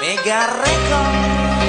Mega Record.